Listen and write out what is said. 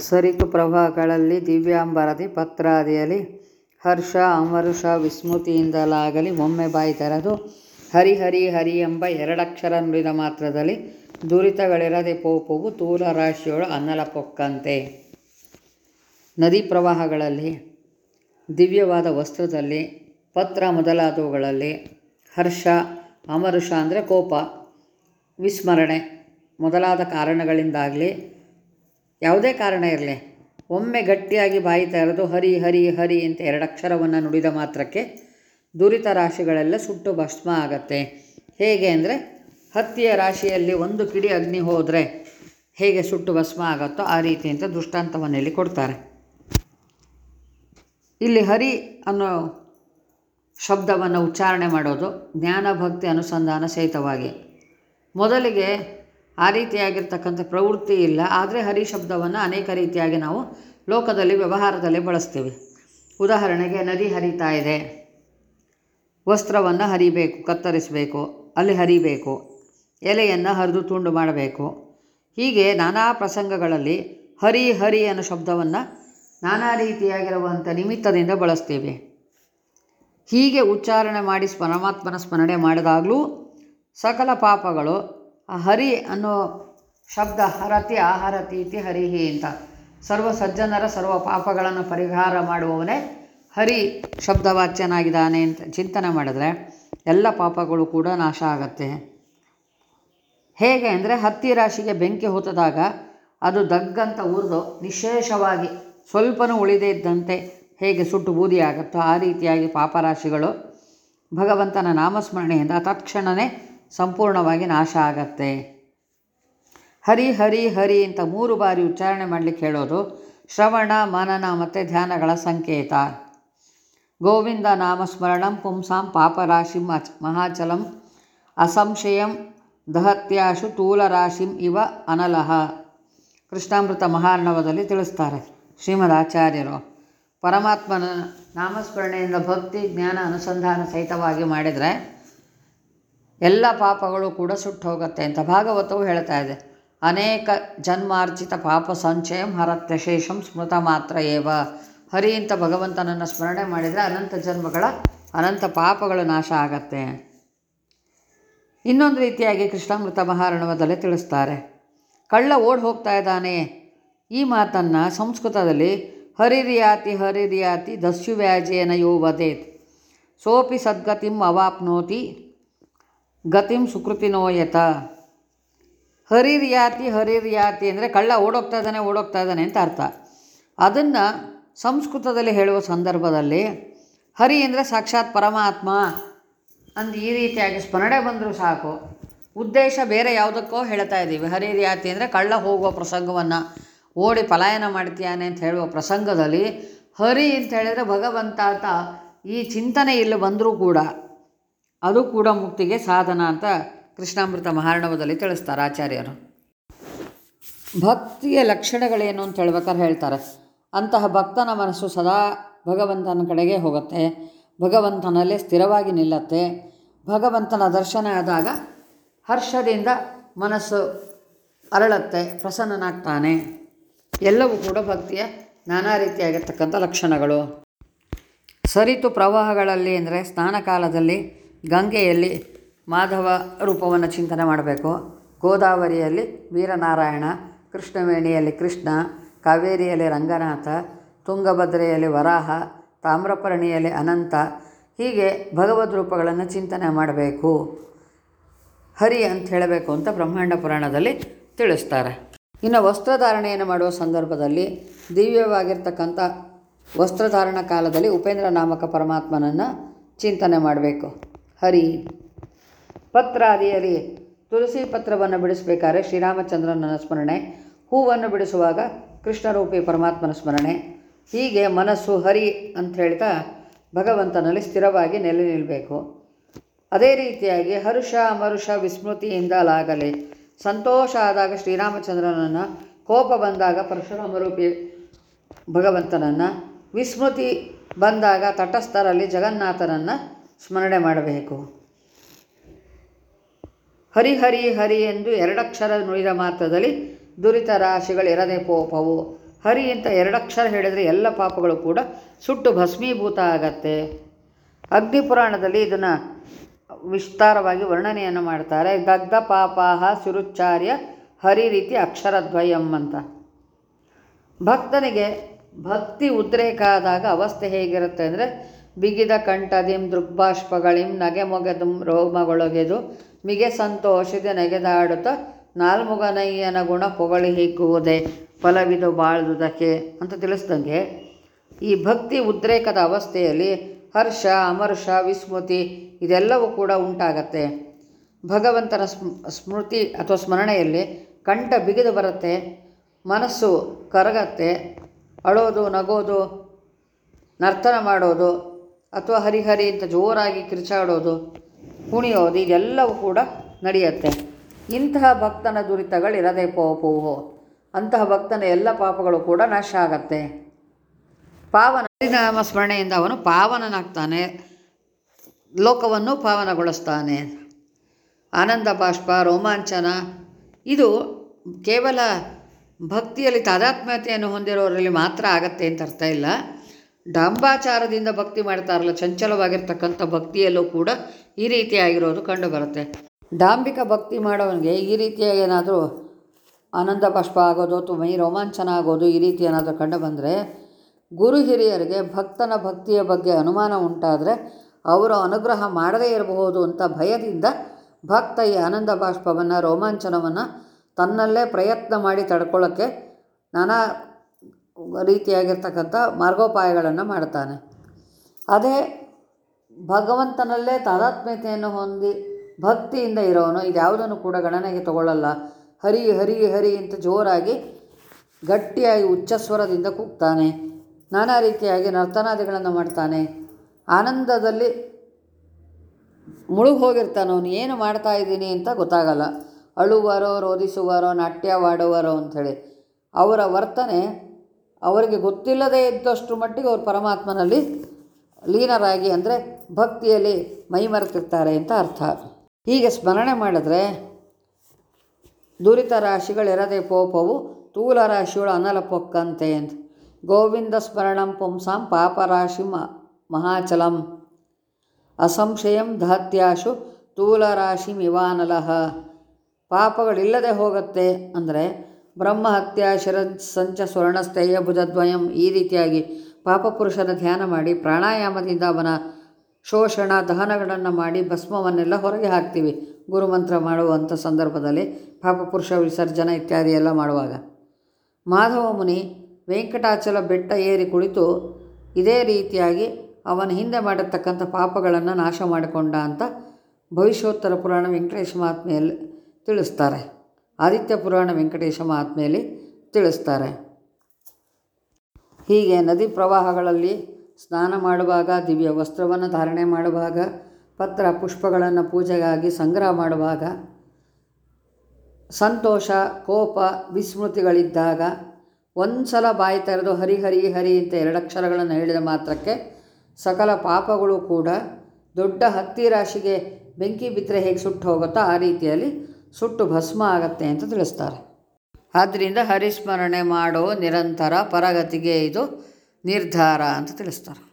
ಸರಿತು ಪ್ರವಾಹಗಳಲ್ಲಿ ದಿವ್ಯಾಂಬರದಿ ಪತ್ರಾದಿಯಲ್ಲಿ ಹರ್ಷ ಅಮರುಷ ವಿಸ್ಮೃತಿಯಿಂದಲಾಗಲಿ ಒಮ್ಮೆ ಬಾಯಿ ತೆರೆದು ಹರಿ ಹರಿ ಹರಿ ಎಂಬ ಎರಡಕ್ಷರ ನುಡಿದ ಮಾತ್ರದಲ್ಲಿ ದುರಿತಗಳಿರದೆ ಪೋಪವು ತೂಲ ರಾಶಿಯೊಳು ಅನ್ನಲ ಪೊಕ್ಕಂತೆ. ನದಿ ಪ್ರವಾಹಗಳಲ್ಲಿ, ದಿವ್ಯವಾದ ವಸ್ತ್ರದಲ್ಲಿ, ಪತ್ರ ಮೊದಲಾದವುಗಳಲ್ಲಿ ಹರ್ಷ, ಅಮರುಷ ಅಂದರೆ ಕೋಪ, ವಿಸ್ಮರಣೆ ಮೊದಲಾದ ಕಾರಣಗಳಿಂದಾಗಲಿ ಯಾವುದೇ ಕಾರಣ ಇರಲಿ. ಒಮ್ಮೆ ಗಟ್ಟಿಯಾಗಿ ಬಾಯಿ ತೆರೆದು ಹರಿ ಹರಿ ಹರಿ ಅಂತ ಎರಡಕ್ಷರವನ್ನು ನುಡಿದ ಮಾತ್ರಕ್ಕೆ ದುರಿತ ರಾಶಿಗಳೆಲ್ಲ ಸುಟ್ಟು ಭಸ್ಮ ಆಗತ್ತೆ. ಹೇಗೆ ಅಂದರೆ, ಹತ್ತಿಯ ರಾಶಿಯಲ್ಲಿ ಒಂದು ಕಿಡಿ ಅಗ್ನಿ ಹೋದರೆ ಹೇಗೆ ಸುಟ್ಟು ಭಸ್ಮ ಆಗುತ್ತೋ ಆ ರೀತಿ ಅಂತ ದೃಷ್ಟಾಂತವನ್ನು ಇಲ್ಲಿ ಕೊಡ್ತಾರೆ. ಇಲ್ಲಿ ಹರಿ ಅನ್ನೋ ಶಬ್ದವನ್ನು ಉಚ್ಚಾರಣೆ ಮಾಡೋದು ಜ್ಞಾನ ಭಕ್ತಿ ಅನುಸಂಧಾನ ಸಹಿತವಾಗಿ. ಮೊದಲಿಗೆ ಆ ರೀತಿಯಾಗಿರ್ತಕ್ಕಂಥ ಪ್ರವೃತ್ತಿ ಇಲ್ಲ. ಆದರೆ ಹರಿ ಶಬ್ದವನ್ನು ಅನೇಕ ರೀತಿಯಾಗಿ ನಾವು ಲೋಕದಲ್ಲಿ, ವ್ಯವಹಾರದಲ್ಲಿ ಬಳಸ್ತೀವಿ. ಉದಾಹರಣೆಗೆ, ನದಿ ಹರಿತಾ ಇದೆ. ವಸ್ತ್ರವನ್ನು ಹರಿಬೇಕು, ಕತ್ತರಿಸಬೇಕು, ಅಲ್ಲಿ ಹರಿಬೇಕು, ಎಲೆಯನ್ನು ಹರಿದು ತುಂಡು ಮಾಡಬೇಕು. ಹೀಗೆ ನಾನಾ ಪ್ರಸಂಗಗಳಲ್ಲಿ ಹರಿ ಹರಿ ಅನ್ನೋ ಶಬ್ದವನ್ನು ನಾನಾ ರೀತಿಯಾಗಿರುವಂಥ ನಿಮಿತ್ತದಿಂದ ಬಳಸ್ತೀವಿ. ಹೀಗೆ ಉಚ್ಚಾರಣೆ ಮಾಡಿ ಪರಮಾತ್ಮನ ಸ್ಮರಣೆ ಮಾಡಿದಾಗಲೂ ಸಕಲ ಪಾಪಗಳು ಹರಿ ಅನ್ನೋ ಶಬ್ದ ಹರತಿ ಆಹರತಿ ಇತಿ ಹರಿಹಿ ಅಂತ. ಸರ್ವ ಸಜ್ಜನರ ಸರ್ವ ಪಾಪಗಳನ್ನು ಪರಿಹಾರ ಮಾಡುವವನೇ ಹರಿ ಶಬ್ದವಾಚ್ಯನಾಗಿದ್ದಾನೆ ಅಂತ ಚಿಂತನೆ ಮಾಡಿದ್ರೆ ಎಲ್ಲ ಪಾಪಗಳು ಕೂಡ ನಾಶ ಆಗತ್ತೆ. ಹೇಗೆ ಅಂದರೆ ಹತ್ತಿ ರಾಶಿಗೆ ಬೆಂಕಿ ಹೊತ್ತದಾಗ ಅದು ದಗ್ಗಂತ ಉರಿದು ನಿಶೇಷವಾಗಿ ಸ್ವಲ್ಪನೂ ಉಳಿದೇ ಇದ್ದಂತೆ ಹೇಗೆ ಸುಟ್ಟು ಬೂದಿ ಆಗುತ್ತೋ ಆ ರೀತಿಯಾಗಿ ಪಾಪರಾಶಿಗಳು ಭಗವಂತನ ನಾಮಸ್ಮರಣೆಯಿಂದ ತತ್ಕ್ಷಣವೇ ಸಂಪೂರ್ಣವಾಗಿ ನಾಶ ಆಗತ್ತೆ. ಹರಿ ಹರಿ ಹರಿ ಅಂತ ಮೂರು ಬಾರಿ ಉಚ್ಚಾರಣೆ ಮಾಡಲಿಕ್ಕೆ ಹೇಳೋದು ಶ್ರವಣ, ಮನನ ಮತ್ತು ಧ್ಯಾನಗಳ ಸಂಕೇತ. ಗೋವಿಂದ ನಾಮಸ್ಮರಣಂ ಪುಂಸಾಂ ಪಾಪರಾಶಿಂ ಅಚ್ ಮಹಾಚಲಂ ಅಸಂಶಯಂ ದಹತ್ಯಾಶು ತೂಲರಾಶಿಂ ಇವ ಅನಲಹ. ಕೃಷ್ಣಾಮೃತ ಮಹಾರ್ಣವದಲ್ಲಿ ತಿಳಿಸ್ತಾರೆ ಶ್ರೀಮದ್ ಆಚಾರ್ಯರು ಪರಮಾತ್ಮನ ನಾಮಸ್ಮರಣೆಯಿಂದ ಭಕ್ತಿ, ಜ್ಞಾನ, ಅನುಸಂಧಾನ ಸಹಿತವಾಗಿ ಮಾಡಿದರೆ ಎಲ್ಲ ಪಾಪಗಳು ಕೂಡ ಸುಟ್ಟು ಹೋಗುತ್ತೆ ಅಂತ ಭಾಗವತವು ಹೇಳ್ತಾ ಇದೆ. ಅನೇಕ ಜನ್ಮಾರ್ಜಿತ ಪಾಪ ಸಂಚಯಂ ಹರತ್ಯ ಶೇಷಂ ಸ್ಮೃತ ಮಾತ್ರ ಏವ. ಹರಿ ಅಂತ ಭಗವಂತನನ್ನು ಸ್ಮರಣೆ ಮಾಡಿದರೆ ಅನಂತ ಜನ್ಮಗಳ ಅನಂತ ಪಾಪಗಳು ನಾಶ ಆಗತ್ತೆ. ಇನ್ನೊಂದು ರೀತಿಯಾಗಿ ಕೃಷ್ಣಾಮೃತ ಮಹಾರಣವದಲ್ಲಿ ತಿಳಿಸ್ತಾರೆ. ಕಳ್ಳ ಓಡ್ ಹೋಗ್ತಾ ಇದ್ದಾನೆ. ಈ ಮಾತನ್ನು ಸಂಸ್ಕೃತದಲ್ಲಿ ಹರಿರಿಯಾತಿ ಹರಿರಿಯಾತಿ ದಸ್ಯು ವ್ಯಾಜೇನ ಯೋ ವದೇತ್ ಸೋಪಿ ಸದ್ಗತಿಂ ಅವಾಪ್ನೋತಿ ಗತಿಂ ಸುಕೃತಿನೋಯತ ಹರಿರ್ಯಾತಿ ಹರಿರ್ಯಾತಿ ಅಂದರೆ ಕಳ್ಳ ಓಡೋಗ್ತಾ ಇದ್ದಾನೆ ಓಡೋಗ್ತಾ ಇದ್ದಾನೆ ಅಂತ ಅರ್ಥ. ಅದನ್ನು ಸಂಸ್ಕೃತದಲ್ಲಿ ಹೇಳುವ ಸಂದರ್ಭದಲ್ಲಿ ಹರಿ ಅಂದರೆ ಸಾಕ್ಷಾತ್ ಪರಮಾತ್ಮ ಅಂದು ಈ ರೀತಿಯಾಗಿ ಸ್ಮರಣೆ ಬಂದರೂ ಸಾಕು. ಉದ್ದೇಶ ಬೇರೆ ಯಾವುದಕ್ಕೋ ಹೇಳ್ತಾ ಇದ್ದೀವಿ. ಹರಿರ್ಯಾತಿ ಅಂದರೆ ಕಳ್ಳ ಹೋಗುವ ಪ್ರಸಂಗವನ್ನು ಓಡಿ ಪಲಾಯನ ಮಾಡ್ತೀಯಾನೆ ಅಂತ ಹೇಳುವ ಪ್ರಸಂಗದಲ್ಲಿ ಹರಿ ಅಂತ ಹೇಳಿದರೆ ಭಗವಂತ ಈ ಚಿಂತನೆ ಇಲ್ಲಿ ಬಂದರೂ ಕೂಡ ಅದು ಕೂಡ ಮುಕ್ತಿಗೆ ಸಾಧನ ಅಂತ ಕೃಷ್ಣಾಮೃತ ಮಹಾರ್ಣವದಲ್ಲಿ ತಿಳಿಸ್ತಾರೆ ಆಚಾರ್ಯರು. ಭಕ್ತಿಯ ಲಕ್ಷಣಗಳೇನು ಅಂತ ಹೇಳ್ಬೇಕಾದ್ರೆ ಹೇಳ್ತಾರೆ. ಅಂತಹ ಭಕ್ತನ ಮನಸ್ಸು ಸದಾ ಭಗವಂತನ ಕಡೆಗೆ ಹೋಗುತ್ತೆ. ಭಗವಂತನಲ್ಲಿ ಸ್ಥಿರವಾಗಿ ನಿಲ್ಲತ್ತೆ. ಭಗವಂತನ ದರ್ಶನ ಆದಾಗ ಹರ್ಷದಿಂದ ಮನಸ್ಸು ಅರಳತ್ತೆ, ಪ್ರಸನ್ನನಾಗ್ತಾನೆ. ಎಲ್ಲವೂ ಕೂಡ ಭಕ್ತಿಯ ನಾನಾ ರೀತಿಯಾಗಿರ್ತಕ್ಕಂಥ ಲಕ್ಷಣಗಳು. ಸರಿತು ಪ್ರವಾಹಗಳಲ್ಲಿ ಅಂದರೆ ಸ್ನಾನ ಕಾಲದಲ್ಲಿ ಗಂಗೆಯಲ್ಲಿ ಮಾಧವ ರೂಪವನ್ನು ಚಿಂತನೆ ಮಾಡಬೇಕು. ಗೋದಾವರಿಯಲ್ಲಿ ವೀರನಾರಾಯಣ, ಕೃಷ್ಣವೇಣಿಯಲ್ಲಿ ಕೃಷ್ಣ, ಕಾವೇರಿಯಲ್ಲಿ ರಂಗನಾಥ, ತುಂಗಭದ್ರೆಯಲ್ಲಿ ವರಾಹ, ತಾಮ್ರಪರ್ಣಿಯಲ್ಲಿ ಅನಂತ, ಹೀಗೆ ಭಗವದ್ ರೂಪಗಳನ್ನು ಚಿಂತನೆ ಮಾಡಬೇಕು. ಹರಿ ಅಂತ ಹೇಳಬೇಕು ಅಂತ ಬ್ರಹ್ಮಾಂಡ ಪುರಾಣದಲ್ಲಿ ತಿಳಿಸ್ತಾರೆ. ಇನ್ನು ವಸ್ತ್ರಧಾರಣೆಯನ್ನು ಮಾಡುವ ಸಂದರ್ಭದಲ್ಲಿ ದಿವ್ಯವಾಗಿರ್ತಕ್ಕಂಥ ವಸ್ತ್ರಧಾರಣ ಕಾಲದಲ್ಲಿ ಉಪೇಂದ್ರ ನಾಮಕ ಪರಮಾತ್ಮನನ್ನು ಚಿಂತನೆ ಮಾಡಬೇಕು. ಹರಿ. ಪತ್ರಾದಿಯಲ್ಲಿ ತುಳಸಿ ಪತ್ರವನ್ನು ಬಿಡಿಸಬೇಕಾದ್ರೆ ಶ್ರೀರಾಮಚಂದ್ರನ ಸ್ಮರಣೆ. ಹೂವನ್ನು ಬಿಡಿಸುವಾಗ ಕೃಷ್ಣರೂಪಿ ಪರಮಾತ್ಮನ ಸ್ಮರಣೆ. ಹೀಗೆ ಮನಸ್ಸು ಹರಿ ಅಂತ ಹೇಳ್ತಾ ಭಗವಂತನಲ್ಲಿ ಸ್ಥಿರವಾಗಿ ನೆಲೆ ನಿಲ್ಲಬೇಕು ಅದೇ ರೀತಿಯಾಗಿ ಹರುಷ ಅಮರುಷ ವಿಸ್ಮೃತಿಯಿಂದಲಾಗಲಿ ಸಂತೋಷ ಆದಾಗ ಶ್ರೀರಾಮಚಂದ್ರನನ್ನು, ಕೋಪ ಬಂದಾಗ ಪರಶುರಾಮರೂಪಿ ಭಗವಂತನನ್ನು, ವಿಸ್ಮೃತಿ ಬಂದಾಗ ತಟಸ್ಥರಲ್ಲಿ ಜಗನ್ನಾಥನನ್ನು ಸ್ಮರಣೆ ಮಾಡಬೇಕು. ಹರಿ ಹರಿ ಹರಿ ಎಂದು ಎರಡಕ್ಷರ ನುಡಿದ ಮಾತ್ರದಲ್ಲಿ ದುರಿತ ರಾಶಿಗಳಿರದೆ ಪೋಪವು ಹರಿ ಅಂತ ಎರಡಕ್ಷರ ಹೇಳಿದರೆ ಎಲ್ಲ ಪಾಪಗಳು ಕೂಡ ಸುಟ್ಟು ಭಸ್ಮೀಭೂತ ಆಗತ್ತೆ. ಅಗ್ನಿ ಪುರಾಣದಲ್ಲಿ ಇದನ್ನು ವಿಸ್ತಾರವಾಗಿ ವರ್ಣನೆಯನ್ನು ಮಾಡ್ತಾರೆ. ದಗ್ಧ ಪಾಪಾಹ ಸುರುಚ್ಚಾರ್ಯ ಹರಿ ರೀತಿ ಅಕ್ಷರದ್ವಯಂ ಅಂತ. ಭಕ್ತನಿಗೆ ಭಕ್ತಿ ಉದ್ರೇಕ ಆದಾಗ ಅವಸ್ಥೆ ಹೇಗಿರುತ್ತೆ ಅಂದರೆ ಬಿಗಿದ ಕಂಠದಿಂ ದೃಗ್ಬಾಷ್ಪಗಳಿಂ ನಗೆ ಮೊಗೆದುಂ ರೋಮಗೊಳಗೆದು ಮಿಗೆ ಸಂತೋಷಿದೆ ನೆಗೆದಾಡುತ್ತ ನಾಲ್ಮುಗನಯ್ಯನ ಗುಣ ಪೊಗಳಿ ಹಿಗ್ಗುವುದೇ ಫಲವಿದು ಬಾಳ್ದುದಕ್ಕೆ ಅಂತ ತಿಳಿಸ್ದಂಗೆ. ಈ ಭಕ್ತಿ ಉದ್ರೇಕದ ಅವಸ್ಥೆಯಲ್ಲಿ ಹರ್ಷ, ಅಮರ್ಷ, ವಿಸ್ಮೃತಿ ಇದೆಲ್ಲವೂ ಕೂಡ ಉಂಟಾಗತ್ತೆ. ಭಗವಂತನ ಸ್ಮ್, ಸ್ಮೃತಿ ಅಥವಾ ಸ್ಮರಣೆಯಲ್ಲಿ ಕಂಠ ಬಿಗಿದು ಬರುತ್ತೆ, ಮನಸ್ಸು ಕರಗತ್ತೆ, ಅಳೋದು, ನಗೋದು, ನರ್ತನ ಮಾಡೋದು ಅಥವಾ ಹರಿಹರಿ ಅಂತ ಜೋರಾಗಿ ಕಿರ್ಚಾಡೋದು, ಕುಣಿಯೋದು, ಇದೆಲ್ಲವೂ ಕೂಡ ನಡೆಯುತ್ತೆ. ಇಂತಹ ಭಕ್ತನ ದುರಿತಗಳಿರದೆ ಪೋಪೋಹೋ ಅಂತಹ ಭಕ್ತನ ಎಲ್ಲ ಪಾಪಗಳು ಕೂಡ ನಾಶ ಆಗತ್ತೆ. ಪಾವನ, ಹರಿನಾಮ ಸ್ಮರಣೆಯಿಂದ ಅವನು ಪಾವನನಾಗ್ತಾನೆ, ಲೋಕವನ್ನು ಪಾವನಗೊಳಿಸ್ತಾನೆ. ಆನಂದ ಬಾಷ್ಪ ರೋಮಾಂಚನ, ಇದು ಕೇವಲ ಭಕ್ತಿಯಲ್ಲಿ ತಾದಾತ್ಮ್ಯತೆಯನ್ನು ಹೊಂದಿರೋರಲ್ಲಿ ಮಾತ್ರ ಆಗತ್ತೆ ಅಂತ ಅರ್ಥ ಇಲ್ಲ. ಡಾಂಬಾಚಾರದಿಂದ ಭಕ್ತಿ ಮಾಡ್ತಾರಲ್ಲ, ಚಂಚಲವಾಗಿರ್ತಕ್ಕಂಥ ಭಕ್ತಿಯಲ್ಲೂ ಕೂಡ ಈ ರೀತಿಯಾಗಿರೋದು ಕಂಡುಬರುತ್ತೆ. ಡಾಂಬಿಕ ಭಕ್ತಿ ಮಾಡೋವನಿಗೆ ಈ ರೀತಿಯಾಗಿ ಏನಾದರೂ ಆನಂದ ಪುಷ್ಪ ಆಗೋದು ಅಥವಾ ಮೈ ರೋಮಾಂಚನ ಆಗೋದು ಈ ರೀತಿ ಏನಾದರೂ ಕಂಡು ಬಂದರೆ, ಗುರು ಹಿರಿಯರಿಗೆ ಭಕ್ತನ ಭಕ್ತಿಯ ಬಗ್ಗೆ ಅನುಮಾನ ಉಂಟಾದರೆ ಅವರು ಅನುಗ್ರಹ ಮಾಡದೇ ಇರಬಹುದು ಅಂತ ಭಯದಿಂದ ಭಕ್ತ ಈ ಆನಂದ ಬಾಷ್ಪವನ್ನು ರೋಮಾಂಚನವನ್ನು ತನ್ನಲ್ಲೇ ಪ್ರಯತ್ನ ಮಾಡಿ ತಡ್ಕೊಳ್ಳೋಕ್ಕೆ ನಾನಾ ರೀತಿಯಾಗಿರ್ತಕ್ಕಂಥ ಮಾರ್ಗೋಪಾಯಗಳನ್ನು ಮಾಡ್ತಾನೆ. ಅದೇ ಭಗವಂತನಲ್ಲೇ ತಾದಾತ್ಮ್ಯತೆಯನ್ನು ಹೊಂದಿ ಭಕ್ತಿಯಿಂದ ಇರೋನು ಇದ್ಯಾವುದನ್ನು ಕೂಡ ಗಣನೆಗೆ ತಗೊಳ್ಳಲ್ಲ. ಹರಿ ಹರಿ ಹರಿ ಅಂತ ಜೋರಾಗಿ ಗಟ್ಟಿಯಾಗಿ ಉಚ್ಚಸ್ವರದಿಂದ ಕೂಗ್ತಾನೆ. ನಾನಾ ರೀತಿಯಾಗಿ ನರ್ತನಾದಿಗಳನ್ನು ಮಾಡ್ತಾನೆ. ಆನಂದದಲ್ಲಿ ಮುಳುಗಿ ಹೋಗಿರ್ತಾನೆ ಅವನು, ಏನು ಮಾಡ್ತಾ ಇದ್ದೀನಿ ಅಂತ ಗೊತ್ತಾಗಲ್ಲ. ಅಳುವರೋ ರೋಧಿಸುವರೋ ನಾಟ್ಯವಾಡುವರೋ ಅಂಥೇಳಿ. ಅವರ ವರ್ತನೆ ಅವರಿಗೆ ಗೊತ್ತಿಲ್ಲದೇ ಇದ್ದಷ್ಟು ಮಟ್ಟಿಗೆ ಅವರು ಪರಮಾತ್ಮನಲ್ಲಿ ಲೀನರಾಗಿ ಅಂದರೆ ಭಕ್ತಿಯಲ್ಲಿ ಮೈಮರೆತಿರ್ತಾರೆ ಅಂತ ಅರ್ಥ. ಹೀಗೆ ಸ್ಮರಣೆ ಮಾಡಿದ್ರೆ ದುರಿತ ರಾಶಿಗಳಿರದೆ ಪೋಪವು ತೂಲ ರಾಶಿಗಳು ಅನಲ ಪೊಕ್ಕಂತೆ ಅಂತ ಗೋವಿಂದ ಸ್ಮರಣಂ ಪುಂಸಾಂ ಪಾಪರಾಶಿ ಮ ಮಹಾಚಲಂ. ಅಸಂಶಯಂ ಧಾತ್ಯಾಶು ತೂಲರಾಶಿ ಮಿವಾನಲಹ. ಪಾಪಗಳಿಲ್ಲದೆ ಹೋಗುತ್ತೆ ಅಂದರೆ ಬ್ರಹ್ಮಹತ್ಯ ಶಿರ ಸಂಚ ಸ್ವರ್ಣಸ್ಥೇಯ ಭುಜದ್ವಯಂ ಈ ರೀತಿಯಾಗಿ ಪಾಪಪುರುಷನ ಧ್ಯಾನ ಮಾಡಿ ಪ್ರಾಣಾಯಾಮದಿಂದ ಅವನ ಶೋಷಣ, ದಹನಗಳನ್ನು ಮಾಡಿ ಭಸ್ಮವನ್ನೆಲ್ಲ ಹೊರಗೆ ಹಾಕ್ತೀವಿ. ಗುರುಮಂತ್ರ ಮಾಡುವಂಥ ಸಂದರ್ಭದಲ್ಲಿ ಪಾಪಪುರುಷ ವಿಸರ್ಜನೆ ಇತ್ಯಾದಿ ಎಲ್ಲ ಮಾಡುವಾಗ. ಮಾಧವ ಮುನಿ ವೆಂಕಟಾಚಲ ಬೆಟ್ಟ ಏರಿ ಕುಳಿತು ಇದೇ ರೀತಿಯಾಗಿ ಅವನ ಹಿಂದೆ ಮಾಡಿರ್ತಕ್ಕಂಥ ಪಾಪಗಳನ್ನು ನಾಶ ಮಾಡಿಕೊಂಡ ಅಂತ ಭವಿಷ್ಯೋತ್ತರ ಪುರಾಣ ವೆಂಕಟೇಶ ಮಹಾತ್ಮೆಯಲ್ಲಿ ತಿಳಿಸ್ತಾರೆ. ಆದಿತ್ಯ ಪುರಾಣ ವೆಂಕಟೇಶ ಮಹಾತ್ಮೆಯಲ್ಲಿ ತಿಳಿಸ್ತಾರೆ. ಹೀಗೆ ನದಿ ಪ್ರವಾಹಗಳಲ್ಲಿ ಸ್ನಾನ ಮಾಡುವಾಗ, ದಿವ್ಯ ವಸ್ತ್ರವನ್ನು ಧಾರಣೆ ಮಾಡುವಾಗ, ಪತ್ರ ಪುಷ್ಪಗಳನ್ನು ಪೂಜೆಗಾಗಿ ಸಂಗ್ರಹ ಮಾಡುವಾಗ, ಸಂತೋಷ, ಕೋಪ, ವಿಸ್ಮೃತಿಗಳಿದ್ದಾಗ ಒಂದು ಸಲ ಬಾಯಿ ತೆರೆದು ಹರಿ ಹರಿ ಹರಿ ಅಂತ ಎರಡಕ್ಷರಗಳನ್ನು ಹೇಳಿದ ಮಾತ್ರಕ್ಕೆ ಸಕಲ ಪಾಪಗಳು ಕೂಡ ದೊಡ್ಡ ಹತ್ತಿ ರಾಶಿಗೆ ಬೆಂಕಿ ಬಿದ್ದರೆ ಹೇಗೆ ಸುಟ್ಟು ಹೋಗುತ್ತೋ ಆ ರೀತಿಯಲ್ಲಿ ಸುಟ್ಟು ಭಸ್ಮ ಆಗತ್ತೆ ಅಂತ ತಿಳಿಸ್ತಾರೆ. ಆದ್ದರಿಂದ ಹರಿಸ್ಮರಣೆ ಮಾಡೋ ನಿರಂತರ ಪರಗತಿಗೆ ಇದು ನಿರ್ಧಾರ ಅಂತ ತಿಳಿಸ್ತಾರೆ.